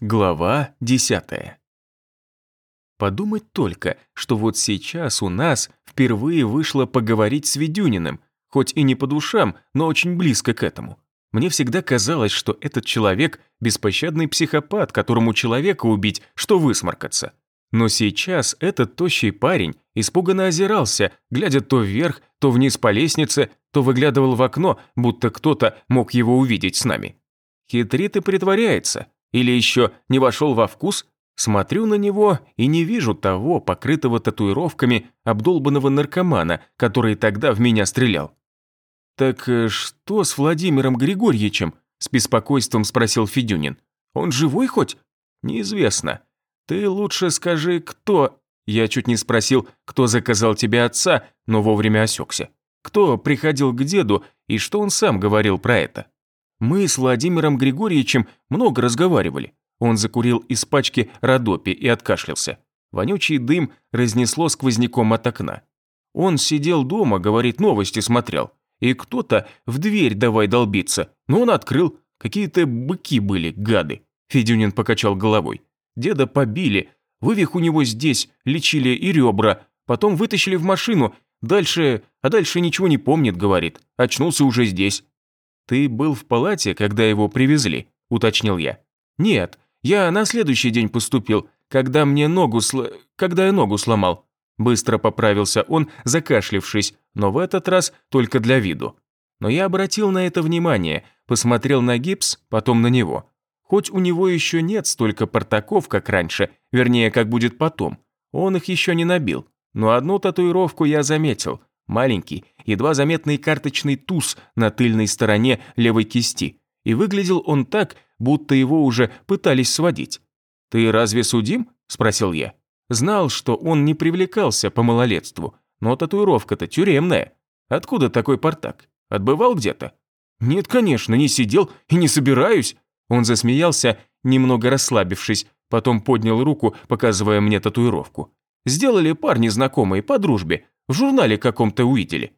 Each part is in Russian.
Глава 10. Подумать только, что вот сейчас у нас впервые вышло поговорить с Ведюниным, хоть и не по душам, но очень близко к этому. Мне всегда казалось, что этот человек – беспощадный психопат, которому человека убить, что высморкаться. Но сейчас этот тощий парень испуганно озирался, глядя то вверх, то вниз по лестнице, то выглядывал в окно, будто кто-то мог его увидеть с нами. Хитрит и притворяется – или еще не вошел во вкус? Смотрю на него и не вижу того, покрытого татуировками, обдолбанного наркомана, который тогда в меня стрелял. «Так э, что с Владимиром Григорьевичем?» – с беспокойством спросил Федюнин. «Он живой хоть?» «Неизвестно. Ты лучше скажи, кто...» Я чуть не спросил, кто заказал тебе отца, но вовремя осекся. Кто приходил к деду и что он сам говорил про это? Мы с Владимиром Григорьевичем много разговаривали. Он закурил из пачки Родопи и откашлялся. Вонючий дым разнесло сквозняком от окна. Он сидел дома, говорит, новости смотрел. И кто-то в дверь давай долбиться. Но он открыл. Какие-то быки были, гады. Федюнин покачал головой. Деда побили. Вывих у него здесь, лечили и ребра. Потом вытащили в машину. Дальше... А дальше ничего не помнит, говорит. Очнулся уже здесь. «Ты был в палате, когда его привезли?» – уточнил я. «Нет, я на следующий день поступил, когда мне ногу сл... когда я ногу сломал». Быстро поправился он, закашлившись, но в этот раз только для виду. Но я обратил на это внимание, посмотрел на гипс, потом на него. Хоть у него еще нет столько портаков, как раньше, вернее, как будет потом, он их еще не набил. Но одну татуировку я заметил, маленький, едва заметный карточный туз на тыльной стороне левой кисти, и выглядел он так, будто его уже пытались сводить. «Ты разве судим?» – спросил я. Знал, что он не привлекался по малолетству, но татуировка-то тюремная. Откуда такой портак? Отбывал где-то? Нет, конечно, не сидел и не собираюсь. Он засмеялся, немного расслабившись, потом поднял руку, показывая мне татуировку. Сделали парни знакомые по дружбе, в журнале каком-то увидели.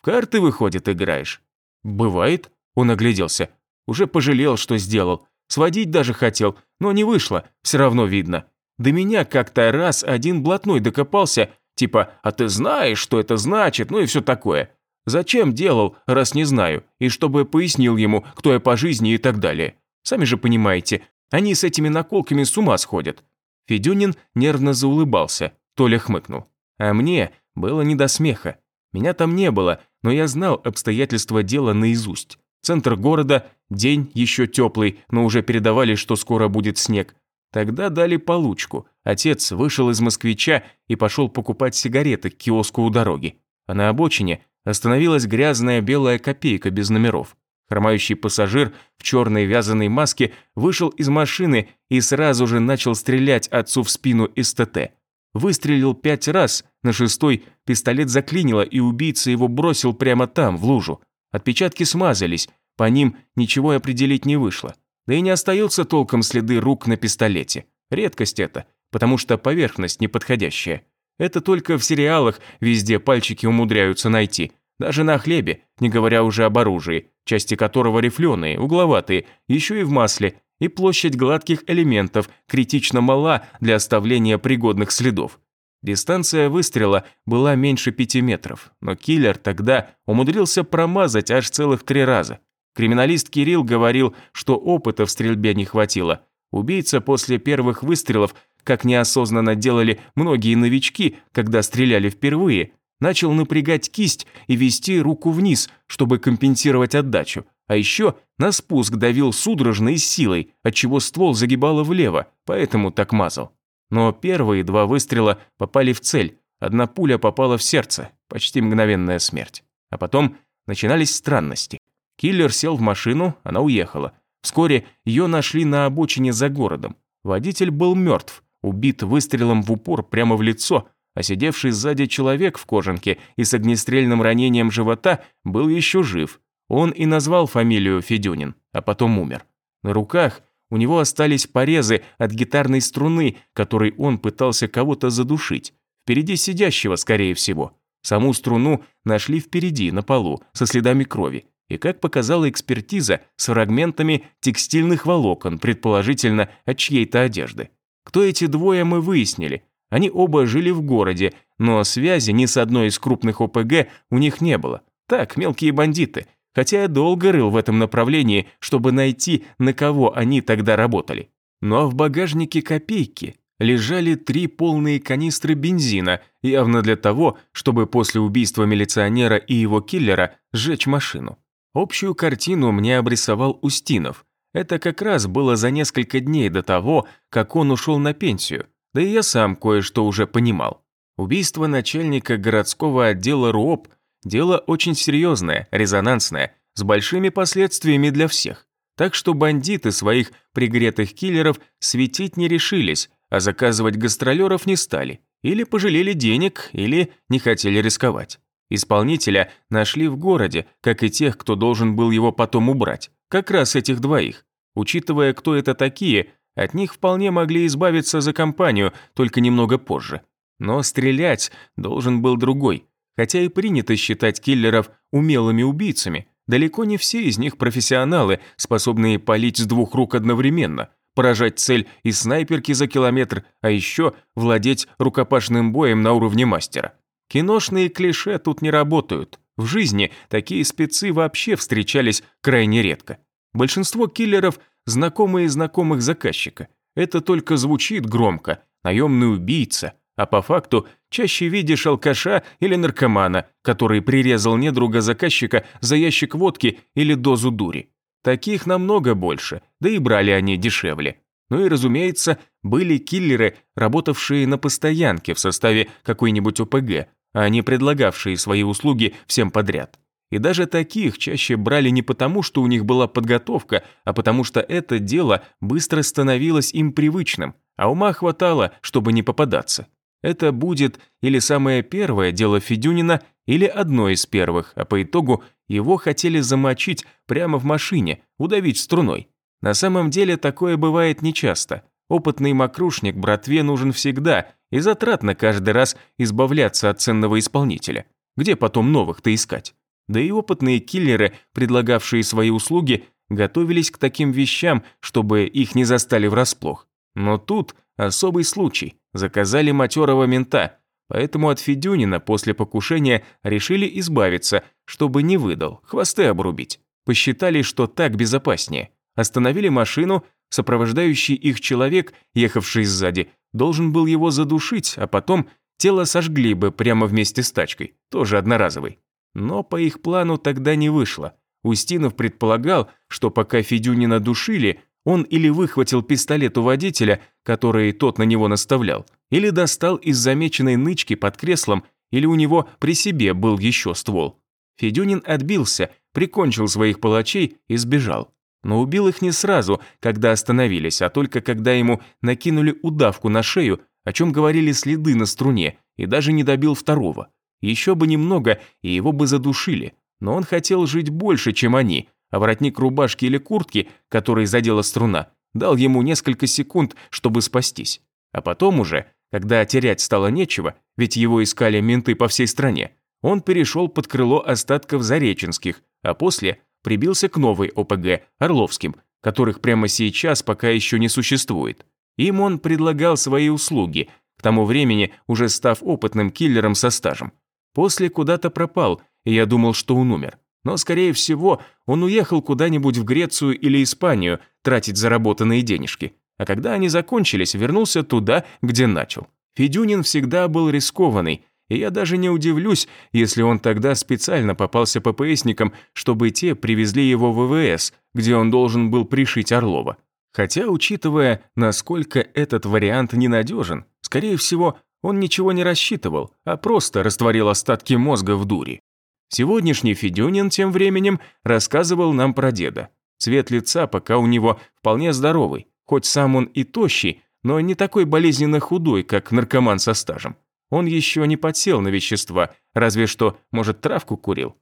В карты, выходит, играешь. Бывает, он огляделся. Уже пожалел, что сделал. Сводить даже хотел, но не вышло, все равно видно. До меня как-то раз один блатной докопался, типа «А ты знаешь, что это значит?» ну и все такое. Зачем делал, раз не знаю, и чтобы пояснил ему, кто я по жизни и так далее. Сами же понимаете, они с этими наколками с ума сходят. Федюнин нервно заулыбался, Толя хмыкнул. А мне было не до смеха. Меня там не было, но я знал обстоятельства дела наизусть. Центр города, день еще теплый, но уже передавали, что скоро будет снег. Тогда дали получку. Отец вышел из москвича и пошел покупать сигареты к киоску у дороги. А на обочине остановилась грязная белая копейка без номеров. Хромающий пассажир в черной вязаной маске вышел из машины и сразу же начал стрелять отцу в спину из ТТ. Выстрелил пять раз, на шестой пистолет заклинило, и убийца его бросил прямо там, в лужу. Отпечатки смазались, по ним ничего определить не вышло. Да и не остаются толком следы рук на пистолете. Редкость это, потому что поверхность неподходящая. Это только в сериалах везде пальчики умудряются найти. Даже на хлебе, не говоря уже об оружии, части которого рифленые, угловатые, еще и в масле, и площадь гладких элементов критично мала для оставления пригодных следов. Дистанция выстрела была меньше пяти метров, но киллер тогда умудрился промазать аж целых три раза. Криминалист Кирилл говорил, что опыта в стрельбе не хватило. Убийца после первых выстрелов, как неосознанно делали многие новички, когда стреляли впервые, начал напрягать кисть и вести руку вниз, чтобы компенсировать отдачу, а еще на спуск давил судорожно и силой, отчего ствол загибало влево, поэтому так мазал. Но первые два выстрела попали в цель, одна пуля попала в сердце, почти мгновенная смерть. А потом начинались странности. Киллер сел в машину, она уехала. Вскоре ее нашли на обочине за городом. Водитель был мертв, убит выстрелом в упор прямо в лицо, а сидевший сзади человек в кожанке и с огнестрельным ранением живота был еще жив, он и назвал фамилию Федюнин, а потом умер. На руках у него остались порезы от гитарной струны, которой он пытался кого-то задушить. Впереди сидящего, скорее всего. Саму струну нашли впереди, на полу, со следами крови. И как показала экспертиза с фрагментами текстильных волокон, предположительно от чьей-то одежды. Кто эти двое, мы выяснили. Они оба жили в городе, но связи ни с одной из крупных ОПГ у них не было. Так, мелкие бандиты. Хотя я долго рыл в этом направлении, чтобы найти, на кого они тогда работали. Но в багажнике копейки лежали три полные канистры бензина, явно для того, чтобы после убийства милиционера и его киллера сжечь машину. Общую картину мне обрисовал Устинов. Это как раз было за несколько дней до того, как он ушел на пенсию, да и я сам кое-что уже понимал. Убийство начальника городского отдела РУОП – дело очень серьезное, резонансное, с большими последствиями для всех. Так что бандиты своих пригретых киллеров светить не решились, а заказывать гастролеров не стали. Или пожалели денег, или не хотели рисковать. Исполнителя нашли в городе, как и тех, кто должен был его потом убрать. Как раз этих двоих. Учитывая, кто это такие, от них вполне могли избавиться за компанию, только немного позже. Но стрелять должен был другой. Хотя и принято считать киллеров умелыми убийцами, далеко не все из них профессионалы, способные палить с двух рук одновременно, поражать цель из снайперки за километр, а еще владеть рукопашным боем на уровне мастера. Киношные клише тут не работают. В жизни такие спецы вообще встречались крайне редко. Большинство киллеров – знакомые знакомых заказчика. Это только звучит громко, наемный убийца, а по факту чаще видишь алкаша или наркомана, который прирезал недруга заказчика за ящик водки или дозу дури. Таких намного больше, да и брали они дешевле. Ну и, разумеется, были киллеры, работавшие на постоянке в составе какой-нибудь ОПГ, а не предлагавшие свои услуги всем подряд. И даже таких чаще брали не потому, что у них была подготовка, а потому что это дело быстро становилось им привычным, а ума хватало, чтобы не попадаться. Это будет или самое первое дело Федюнина, или одно из первых, а по итогу его хотели замочить прямо в машине, удавить струной. На самом деле такое бывает нечасто. Опытный мокрушник братве нужен всегда, и затратно каждый раз избавляться от ценного исполнителя. Где потом новых-то искать? Да и опытные киллеры, предлагавшие свои услуги, готовились к таким вещам, чтобы их не застали врасплох. Но тут особый случай. Заказали матерого мента, поэтому от Федюнина после покушения решили избавиться, чтобы не выдал, хвосты обрубить. Посчитали, что так безопаснее. Остановили машину, сопровождающий их человек, ехавший сзади, должен был его задушить, а потом тело сожгли бы прямо вместе с тачкой, тоже одноразовый. Но по их плану тогда не вышло. Устинов предполагал, что пока Федюнина душили, он или выхватил пистолет у водителя, который тот на него наставлял, или достал из замеченной нычки под креслом, или у него при себе был еще ствол. Федюнин отбился, прикончил своих палачей и сбежал. Но убил их не сразу, когда остановились, а только когда ему накинули удавку на шею, о чем говорили следы на струне, и даже не добил второго. Еще бы немного, и его бы задушили. Но он хотел жить больше, чем они, а воротник рубашки или куртки, который задела струна, дал ему несколько секунд, чтобы спастись. А потом уже, когда терять стало нечего, ведь его искали менты по всей стране, он перешел под крыло остатков Зареченских, а после прибился к новой ОПГ, Орловским, которых прямо сейчас пока еще не существует. Им он предлагал свои услуги, к тому времени уже став опытным киллером со стажем. После куда-то пропал, и я думал, что он умер. Но, скорее всего, он уехал куда-нибудь в Грецию или Испанию тратить заработанные денежки. А когда они закончились, вернулся туда, где начал. Федюнин всегда был рискованный, и я даже не удивлюсь, если он тогда специально попался ППСникам, чтобы те привезли его в ВВС, где он должен был пришить Орлова. Хотя, учитывая, насколько этот вариант ненадежен, скорее всего, он ничего не рассчитывал, а просто растворил остатки мозга в дури. Сегодняшний Федюнин тем временем рассказывал нам про деда. Цвет лица пока у него вполне здоровый, хоть сам он и тощий, но не такой болезненно худой, как наркоман со стажем. Он еще не подсел на вещества, разве что, может, травку курил.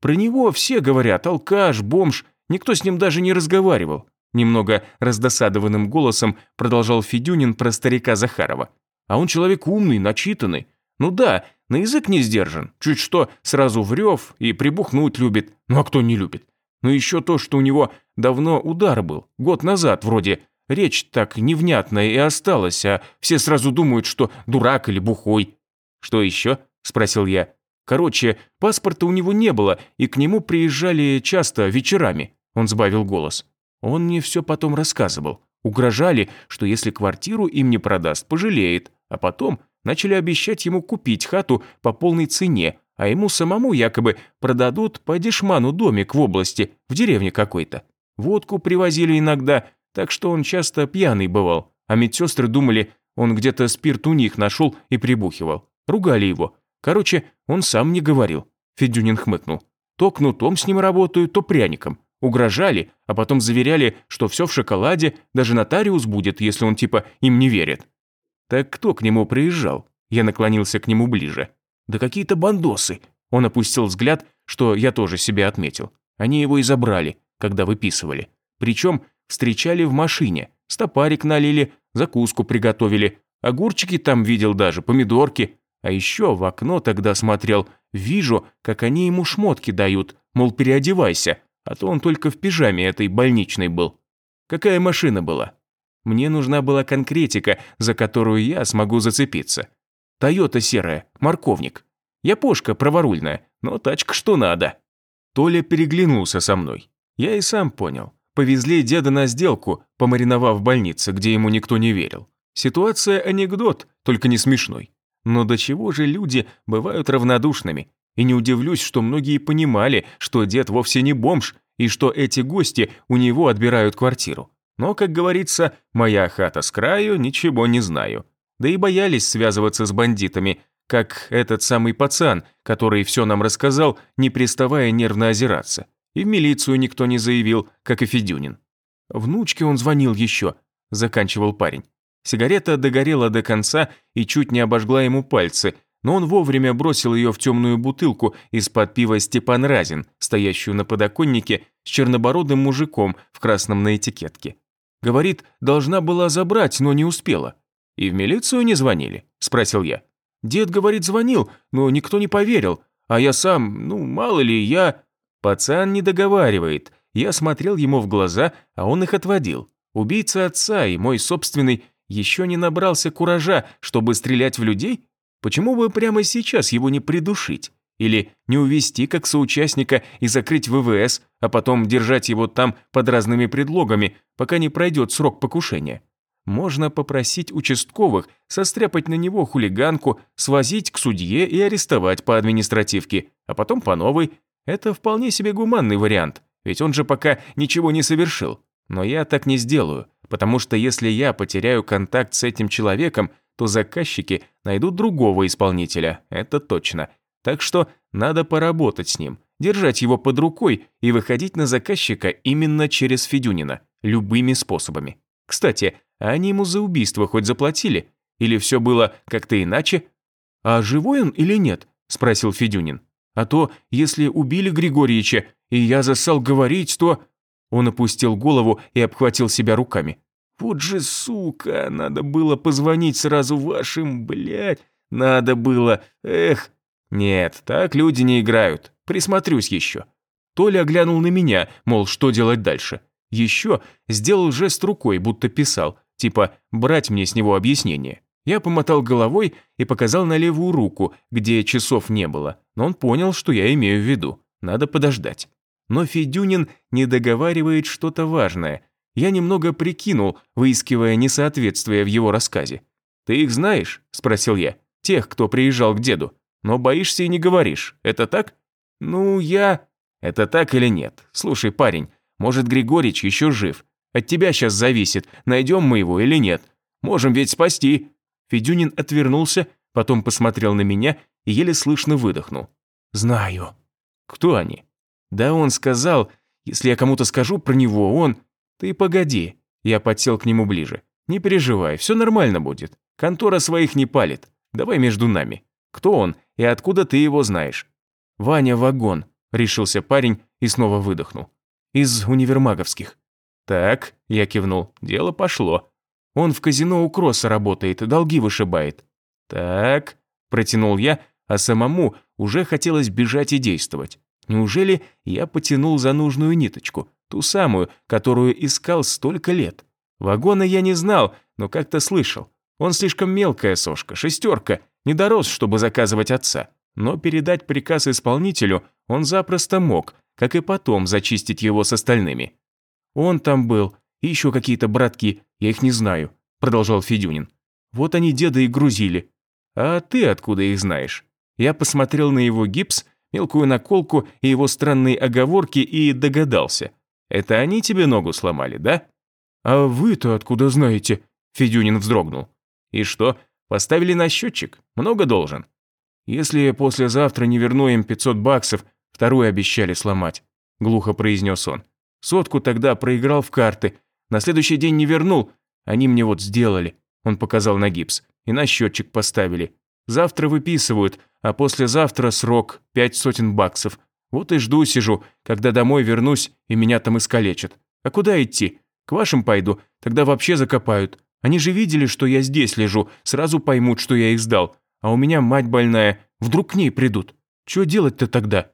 Про него все говорят, алкаш, бомж, никто с ним даже не разговаривал. Немного раздосадованным голосом продолжал Федюнин про старика Захарова. А он человек умный, начитанный. Ну да, на язык не сдержан, чуть что сразу врёв и прибухнуть любит. Ну а кто не любит? Но еще то, что у него давно удар был, год назад вроде. Речь так невнятная и осталась, а все сразу думают, что дурак или бухой. Что еще? Спросил я. Короче, паспорта у него не было, и к нему приезжали часто вечерами. Он сбавил голос. Он мне все потом рассказывал. Угрожали, что если квартиру им не продаст, пожалеет, а потом начали обещать ему купить хату по полной цене, а ему самому якобы продадут по дешману домик в области, в деревне какой-то. Водку привозили иногда, так что он часто пьяный бывал, а медсестры думали, он где-то спирт у них нашел и прибухивал. Ругали его. Короче, он сам не говорил. Федюнин хмыкнул. То кнутом с ним работаю, то пряником. Угрожали, а потом заверяли, что все в шоколаде, даже нотариус будет, если он типа им не верит. Так кто к нему приезжал? Я наклонился к нему ближе. Да какие-то бандосы. Он опустил взгляд, что я тоже себе отметил. Они его и забрали, когда выписывали. Причем встречали в машине, стопарик налили, закуску приготовили, огурчики там видел даже, помидорки. А еще в окно тогда смотрел, вижу, как они ему шмотки дают, мол, переодевайся, а то он только в пижаме этой больничной был. Какая машина была? Мне нужна была конкретика, за которую я смогу зацепиться. Тойота серая, морковник. Япошка праворульная, но тачка что надо. Толя переглянулся со мной. Я и сам понял. Повезли деда на сделку, помариновав в больнице, где ему никто не верил. Ситуация анекдот, только не смешной. Но до чего же люди бывают равнодушными? И не удивлюсь, что многие понимали, что дед вовсе не бомж, и что эти гости у него отбирают квартиру. Но, как говорится, моя хата с краю, ничего не знаю. Да и боялись связываться с бандитами, как этот самый пацан, который все нам рассказал, не приставая нервно озираться. И в милицию никто не заявил, как и Федюнин. Внучке он звонил еще, заканчивал парень. Сигарета догорела до конца и чуть не обожгла ему пальцы, но он вовремя бросил ее в темную бутылку из-под пива Степан Разин, стоящую на подоконнике с чернобородым мужиком в красном на этикетке. Говорит, должна была забрать, но не успела. «И в милицию не звонили?» – спросил я. Дед, говорит, звонил, но никто не поверил, а я сам, ну, мало ли, я... Пацан не договаривает. Я смотрел ему в глаза, а он их отводил. Убийца отца и мой собственный еще не набрался куража, чтобы стрелять в людей? Почему бы прямо сейчас его не придушить? Или не увести как соучастника и закрыть ВВС, а потом держать его там под разными предлогами, пока не пройдет срок покушения? Можно попросить участковых состряпать на него хулиганку, свозить к судье и арестовать по административке, а потом по новой. Это вполне себе гуманный вариант, ведь он же пока ничего не совершил. Но я так не сделаю, потому что если я потеряю контакт с этим человеком, то заказчики найдут другого исполнителя, это точно. Так что надо поработать с ним, держать его под рукой и выходить на заказчика именно через Федюнина, любыми способами. Кстати, а они ему за убийство хоть заплатили? Или все было как-то иначе? А живой он или нет? Спросил Федюнин. А то, если убили Григорьевича, и я засал говорить, то... Он опустил голову и обхватил себя руками. Вот же сука, надо было позвонить сразу вашим, блядь, надо было, эх. Нет, так люди не играют, присмотрюсь еще. Толя глянул на меня, мол, что делать дальше. Еще сделал жест рукой, будто писал, типа брать мне с него объяснение. Я помотал головой и показал на левую руку, где часов не было, но он понял, что я имею в виду. Надо подождать. Но Федюнин не договаривает что-то важное. Я немного прикинул, выискивая несоответствие в его рассказе. «Ты их знаешь?» – спросил я. «Тех, кто приезжал к деду. Но боишься и не говоришь. Это так?» «Ну, я...» «Это так или нет? Слушай, парень, может, Григорич еще жив. От тебя сейчас зависит, найдем мы его или нет. Можем ведь спасти». Федюнин отвернулся, потом посмотрел на меня и еле слышно выдохнул. «Знаю». «Кто они?» «Да он сказал, если я кому-то скажу про него, он...» «Ты погоди». Я подсел к нему ближе. «Не переживай, все нормально будет. Контора своих не палит. Давай между нами. Кто он и откуда ты его знаешь?» «Ваня Вагон», — решился парень и снова выдохнул. «Из универмаговских». «Так», – я кивнул, – «дело пошло. Он в казино у Кросса работает, долги вышибает». «Так», – протянул я, а самому уже хотелось бежать и действовать. Неужели я потянул за нужную ниточку, ту самую, которую искал столько лет? Вагона я не знал, но как-то слышал. Он слишком мелкая сошка, шестерка, не дорос, чтобы заказывать отца. Но передать приказ исполнителю он запросто мог, как и потом зачистить его с остальными. Он там был, и еще какие-то братки, я их не знаю, продолжал Федюнин. Вот они деда и грузили. А ты откуда их знаешь? Я посмотрел на его гипс, мелкую наколку и его странные оговорки и догадался. Это они тебе ногу сломали, да? А вы-то откуда знаете? Федюнин вздрогнул. И что, поставили на счетчик? Много должен? Если послезавтра не верну им 500 баксов, вторую обещали сломать, глухо произнес он. Сотку тогда проиграл в карты, на следующий день не вернул, они мне вот сделали. Он показал на гипс. И на счетчик поставили. Завтра выписывают, а послезавтра срок пять сотен баксов. Вот и жду сижу, когда домой вернусь и меня там искалечат. А куда идти? К вашим пойду, тогда вообще закопают. Они же видели, что я здесь лежу, сразу поймут, что я их сдал. А у меня мать больная, вдруг к ней придут. Что делать-то тогда?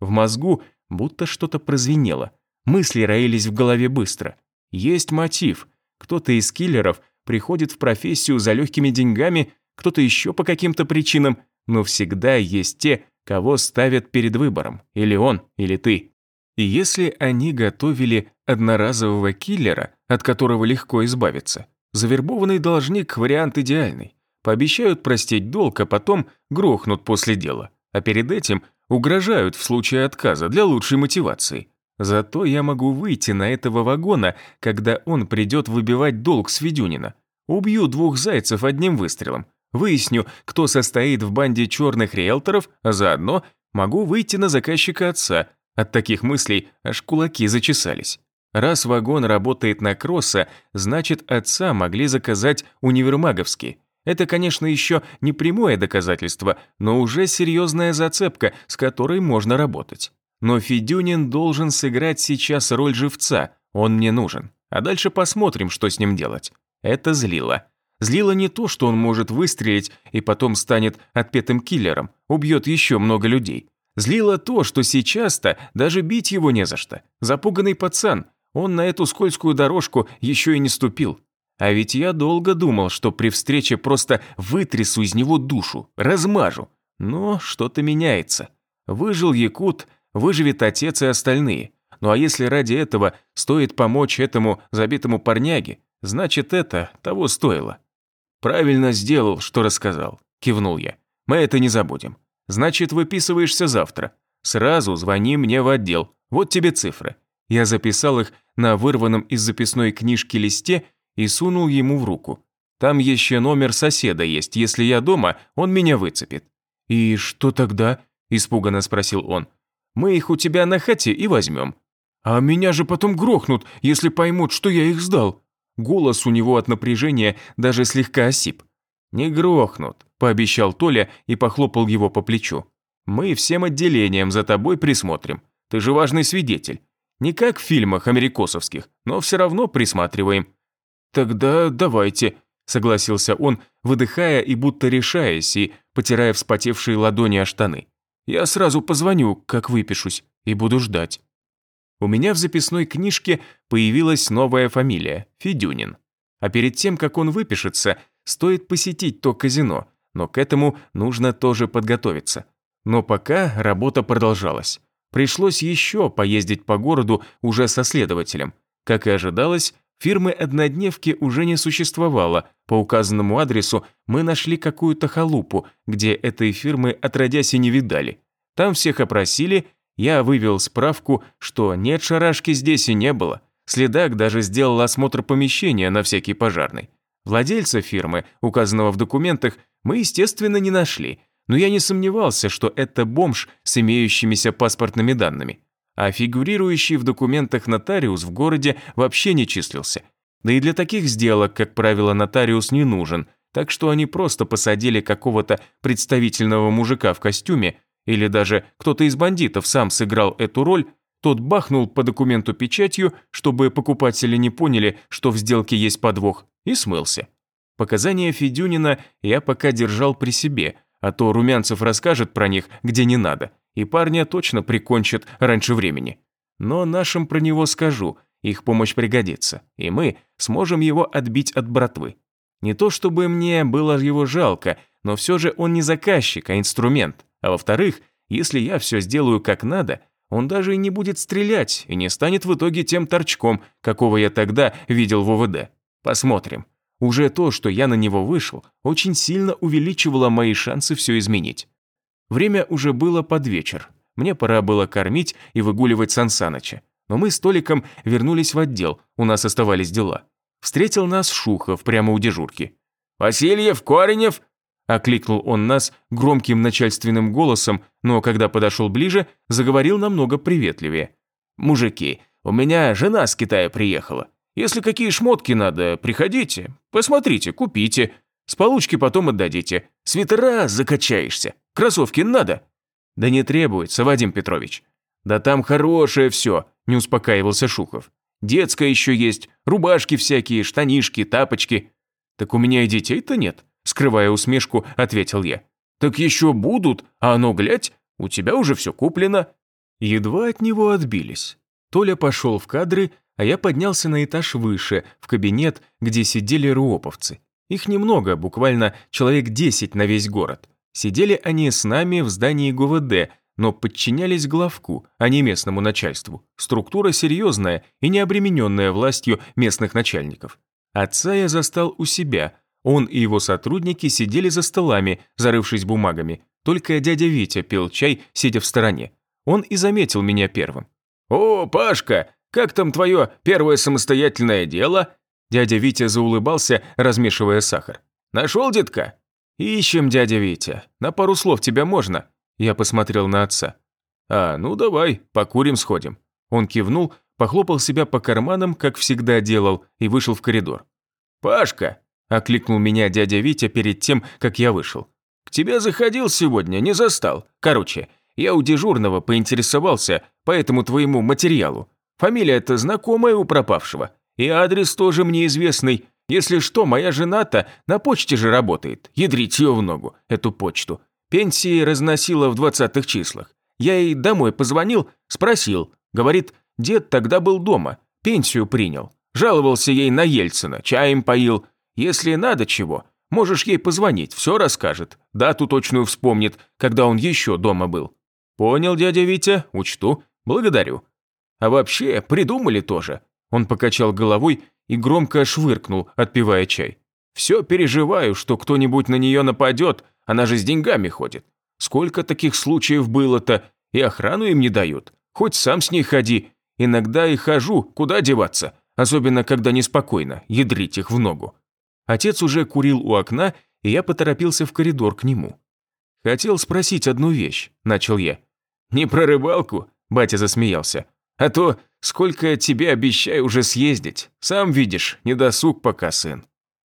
В мозгу будто что-то прозвенело. Мысли роились в голове быстро. Есть мотив. Кто-то из киллеров приходит в профессию за легкими деньгами, кто-то еще по каким-то причинам, но всегда есть те, кого ставят перед выбором, или он, или ты. И если они готовили одноразового киллера, от которого легко избавиться, завербованный должник – вариант идеальный. Пообещают простить долг, а потом грохнут после дела. А перед этим угрожают в случае отказа для лучшей мотивации. Зато я могу выйти на этого вагона, когда он придет выбивать долг с Ведюнина. Убью двух зайцев одним выстрелом. Выясню, кто состоит в банде черных риэлторов, а заодно могу выйти на заказчика отца. От таких мыслей аж кулаки зачесались. Раз вагон работает на кросса, значит отца могли заказать универмаговский. Это, конечно, еще не прямое доказательство, но уже серьезная зацепка, с которой можно работать. Но Федюнин должен сыграть сейчас роль живца, он мне нужен. А дальше посмотрим, что с ним делать. Это злило. Злило не то, что он может выстрелить и потом станет отпетым киллером, убьет еще много людей. Злило то, что сейчас-то даже бить его не за что. Запуганный пацан, он на эту скользкую дорожку еще и не ступил. А ведь я долго думал, что при встрече просто вытрясу из него душу, размажу. Но что-то меняется. Выжил Якут, выживет отец и остальные. Ну а если ради этого стоит помочь этому забитому парняге, значит это того стоило. Правильно сделал, что рассказал, кивнул я. Мы это не забудем. Значит, выписываешься завтра. Сразу звони мне в отдел. Вот тебе цифры. Я записал их на вырванном из записной книжки листе и сунул ему в руку. Там еще номер соседа есть, если я дома, он меня выцепит. «И что тогда?» – испуганно спросил он. Мы их у тебя на хате и возьмем. А меня же потом грохнут, если поймут, что я их сдал. Голос у него от напряжения даже слегка осип. «Не грохнут», – пообещал Толя и похлопал его по плечу. «Мы всем отделением за тобой присмотрим. Ты же важный свидетель. Не как в фильмах америкосовских, но все равно присматриваем». «Тогда давайте», – согласился он, выдыхая и будто решаясь, и потирая вспотевшие ладони о штаны. Я сразу позвоню, как выпишусь, и буду ждать. У меня в записной книжке появилась новая фамилия – Федюнин. А перед тем, как он выпишется, стоит посетить то казино, но к этому нужно тоже подготовиться. Но пока работа продолжалась. Пришлось еще поездить по городу уже со следователем. Как и ожидалось, Фирмы-однодневки уже не существовало. По указанному адресу мы нашли какую-то халупу, где этой фирмы отродясь и не видали. Там всех опросили, я вывел справку, что нет шарашки здесь и не было. Следак даже сделал осмотр помещения на всякий пожарный. Владельца фирмы, указанного в документах, мы, естественно, не нашли, но я не сомневался, что это бомж с имеющимися паспортными данными а фигурирующий в документах нотариус в городе вообще не числился. Да и для таких сделок, как правило, нотариус не нужен, так что они просто посадили какого-то представительного мужика в костюме, или даже кто-то из бандитов сам сыграл эту роль, тот бахнул по документу печатью, чтобы покупатели не поняли, что в сделке есть подвох, и смылся. Показания Федюнина я пока держал при себе, а то Румянцев расскажет про них, где не надо, и парня точно прикончат раньше времени. Но нашим про него скажу, их помощь пригодится, и мы сможем его отбить от братвы. Не то чтобы мне было его жалко, но все же он не заказчик, а инструмент. А во-вторых, если я все сделаю как надо, он даже и не будет стрелять и не станет в итоге тем торчком, какого я тогда видел в ОВД. Посмотрим. Уже то, что я на него вышел, очень сильно увеличивало мои шансы все изменить. Время уже было под вечер. Мне пора было кормить и выгуливать Сансаныча. Но мы с Толиком вернулись в отдел, у нас оставались дела. Встретил нас Шухов прямо у дежурки. «Васильев, Коренев!» Окликнул он нас громким начальственным голосом, но когда подошел ближе, заговорил намного приветливее. «Мужики, у меня жена с Китая приехала. Если какие шмотки надо, приходите, посмотрите, купите. С получки потом отдадите. Свитера закачаешься. Кроссовки надо?» «Да не требуется, Вадим Петрович». «Да там хорошее все», – не успокаивался Шухов. «Детское еще есть, рубашки всякие, штанишки, тапочки». «Так у меня и детей-то нет», – скрывая усмешку, ответил я. «Так еще будут, а оно, глядь, у тебя уже все куплено». Едва от него отбились. Толя пошел в кадры, а я поднялся на этаж выше, в кабинет, где сидели руоповцы. Их немного, буквально человек 10 на весь город. Сидели они с нами в здании ГУВД, но подчинялись главку, а не местному начальству. Структура серьезная и не обремененная властью местных начальников. Отца я застал у себя. Он и его сотрудники сидели за столами, зарывшись бумагами. Только дядя Витя пил чай, сидя в стороне. Он и заметил меня первым. «О, Пашка, как там твое первое самостоятельное дело?» Дядя Витя заулыбался, размешивая сахар. «Нашел, детка?» «Ищем, дядя Витя. На пару слов тебя можно?» Я посмотрел на отца. «А, ну давай, покурим сходим». Он кивнул, похлопал себя по карманам, как всегда делал, и вышел в коридор. «Пашка!» – окликнул меня дядя Витя перед тем, как я вышел. «К тебе заходил сегодня, не застал. Короче, я у дежурного поинтересовался по этому твоему материалу. Фамилия-то знакомая у пропавшего. И адрес тоже мне известный. Если что, моя жена-то на почте же работает. Ядрить ее в ногу, эту почту. Пенсии разносила в двадцатых числах. Я ей домой позвонил, спросил. Говорит, дед тогда был дома, пенсию принял. Жаловался ей на Ельцина, чаем поил. Если надо чего, можешь ей позвонить, все расскажет. Дату точную вспомнит, когда он еще дома был. Понял, дядя Витя, учту. Благодарю. А вообще, придумали тоже. Он покачал головой и громко швыркнул, отпивая чай. «Все переживаю, что кто-нибудь на нее нападет, она же с деньгами ходит. Сколько таких случаев было-то, и охрану им не дают. Хоть сам с ней ходи. Иногда и хожу, куда деваться, особенно когда неспокойно, ядрить их в ногу». Отец уже курил у окна, и я поторопился в коридор к нему. «Хотел спросить одну вещь», – начал я. «Не про рыбалку?» – батя засмеялся. «А то Сколько тебе обещаю уже съездить. Сам видишь, не досуг пока, сын.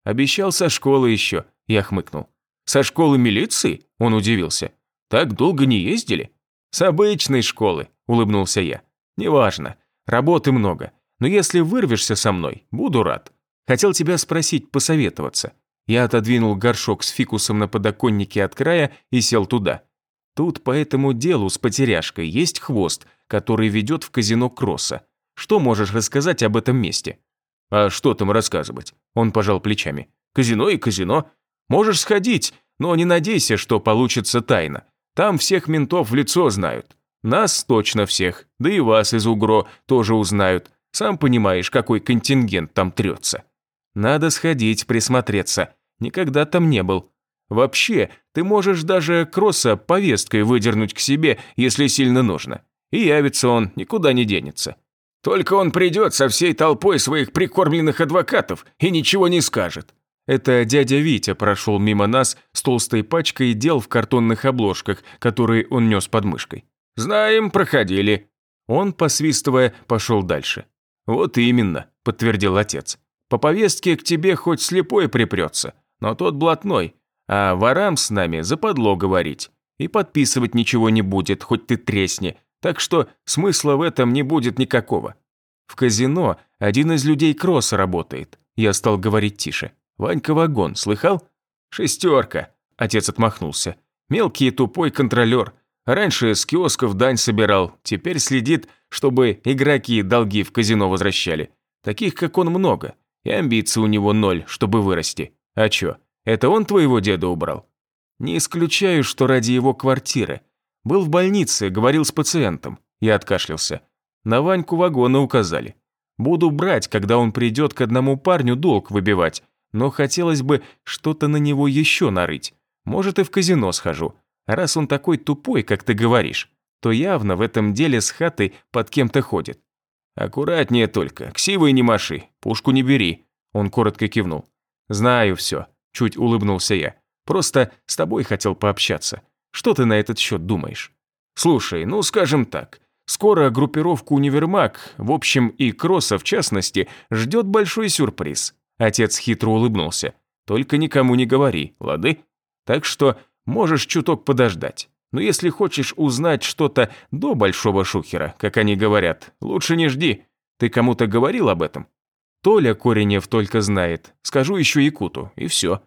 Обещал со школы еще, я хмыкнул. Со школы милиции? Он удивился. Так долго не ездили? С обычной школы, улыбнулся я. Неважно, работы много. Но если вырвешься со мной, буду рад. Хотел тебя спросить, посоветоваться. Я отодвинул горшок с фикусом на подоконнике от края и сел туда. Тут по этому делу с потеряшкой есть хвост – который ведет в казино Кросса. Что можешь рассказать об этом месте?» «А что там рассказывать?» Он пожал плечами. «Казино и казино. Можешь сходить, но не надейся, что получится тайно. Там всех ментов в лицо знают. Нас точно всех, да и вас из УГРО тоже узнают. Сам понимаешь, какой контингент там трется. Надо сходить, присмотреться. Никогда там не был. Вообще, ты можешь даже Кросса повесткой выдернуть к себе, если сильно нужно. И явится он, никуда не денется. Только он придет со всей толпой своих прикормленных адвокатов и ничего не скажет. Это дядя Витя прошел мимо нас с толстой пачкой дел в картонных обложках, которые он нес под мышкой. «Знаем, проходили». Он, посвистывая, пошел дальше. «Вот именно», – подтвердил отец. «По повестке к тебе хоть слепой припрется, но тот блатной, а ворам с нами западло говорить. И подписывать ничего не будет, хоть ты тресни, так что смысла в этом не будет никакого. В казино один из людей кросса работает. Я стал говорить тише. Ванька Вагон, слыхал? Шестерка. Отец отмахнулся. Мелкий и тупой контролер. Раньше с киосков дань собирал, теперь следит, чтобы игроки долги в казино возвращали. Таких, как он, много. И амбиций у него ноль, чтобы вырасти. А чё, это он твоего деда убрал? Не исключаю, что ради его квартиры. Был в больнице, говорил с пациентом. Я откашлялся. На Ваньку вагоны указали. Буду брать, когда он придет к одному парню долг выбивать, но хотелось бы что-то на него еще нарыть. Может, и в казино схожу. Раз он такой тупой, как ты говоришь, то явно в этом деле с хатой под кем-то ходит. Аккуратнее только, ксивой не маши, пушку не бери. Он коротко кивнул. Знаю все, чуть улыбнулся я. Просто с тобой хотел пообщаться. Что ты на этот счет думаешь? Слушай, ну скажем так, скоро группировку «Универмаг», в общем и Кросса в частности, ждет большой сюрприз. Отец хитро улыбнулся. Только никому не говори, лады? Так что можешь чуток подождать. Но если хочешь узнать что-то до большого шухера, как они говорят, лучше не жди. Ты кому-то говорил об этом? Толя Коренев только знает. Скажу еще Якуту, и все.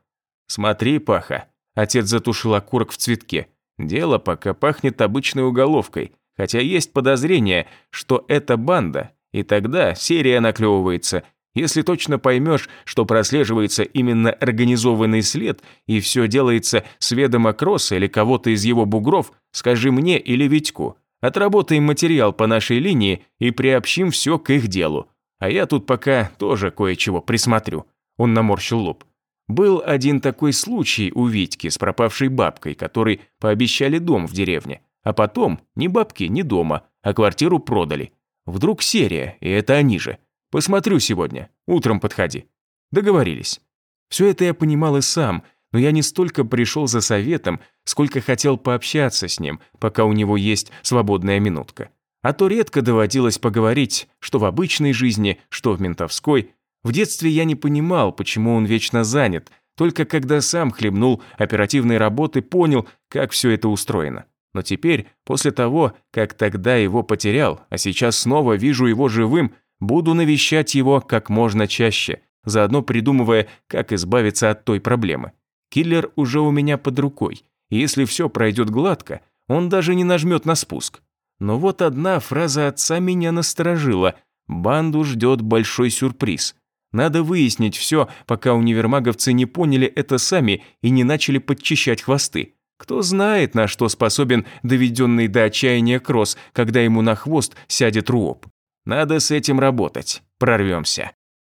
Смотри, Паха. Отец затушил окурок в цветке. Дело пока пахнет обычной уголовкой, хотя есть подозрение, что это банда, и тогда серия наклевывается. Если точно поймешь, что прослеживается именно организованный след, и все делается с ведома Кросса или кого-то из его бугров, скажи мне или Витьку. Отработаем материал по нашей линии и приобщим все к их делу. А я тут пока тоже кое-чего присмотрю». Он наморщил лоб. Был один такой случай у Витьки с пропавшей бабкой, которой пообещали дом в деревне. А потом ни бабки, ни дома, а квартиру продали. Вдруг серия, и это они же. Посмотрю сегодня, утром подходи. Договорились. Все это я понимал и сам, но я не столько пришел за советом, сколько хотел пообщаться с ним, пока у него есть свободная минутка. А то редко доводилось поговорить, что в обычной жизни, что в ментовской, в детстве я не понимал, почему он вечно занят, только когда сам хлебнул оперативной работы, понял, как все это устроено. Но теперь, после того, как тогда его потерял, а сейчас снова вижу его живым, буду навещать его как можно чаще, заодно придумывая, как избавиться от той проблемы. Киллер уже у меня под рукой, и если все пройдет гладко, он даже не нажмет на спуск. Но вот одна фраза отца меня насторожила. Банду ждет большой сюрприз. Надо выяснить все, пока универмаговцы не поняли это сами и не начали подчищать хвосты. Кто знает, на что способен доведенный до отчаяния Кросс, когда ему на хвост сядет Руоп. Надо с этим работать. Прорвемся.